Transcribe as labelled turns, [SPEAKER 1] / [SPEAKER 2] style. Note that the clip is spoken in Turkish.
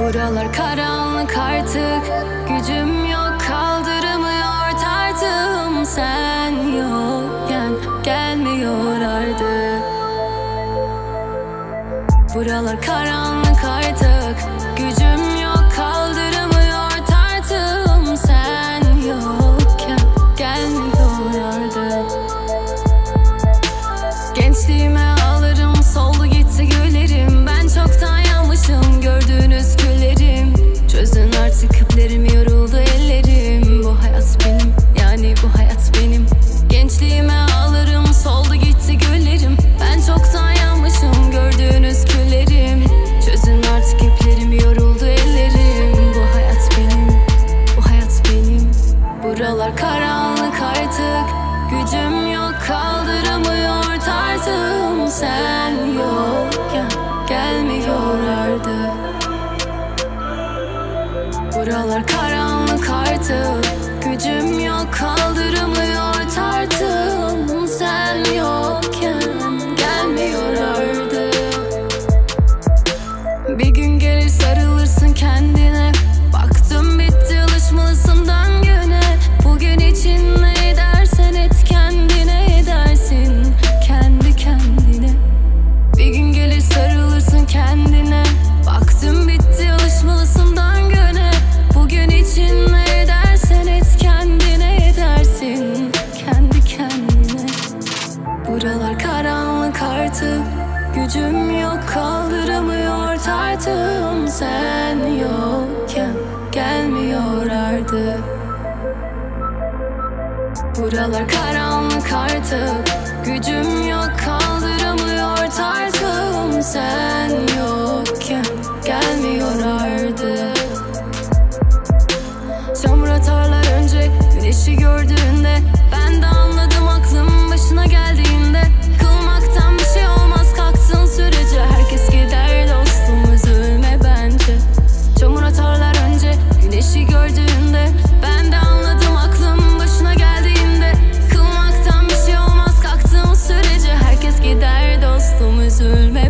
[SPEAKER 1] Buralar karanlık artık. Gücüm yok kaldıramıyor tartım. Sen yokken gelmiyor artık. Buralar karanlık artık. Gücüm yok. sen yokken gelmiyor artık Buralar karanlık artık gücüm yok sen yokken gelmiyor artık. Buralar karanlık artık. Gücüm yok ölme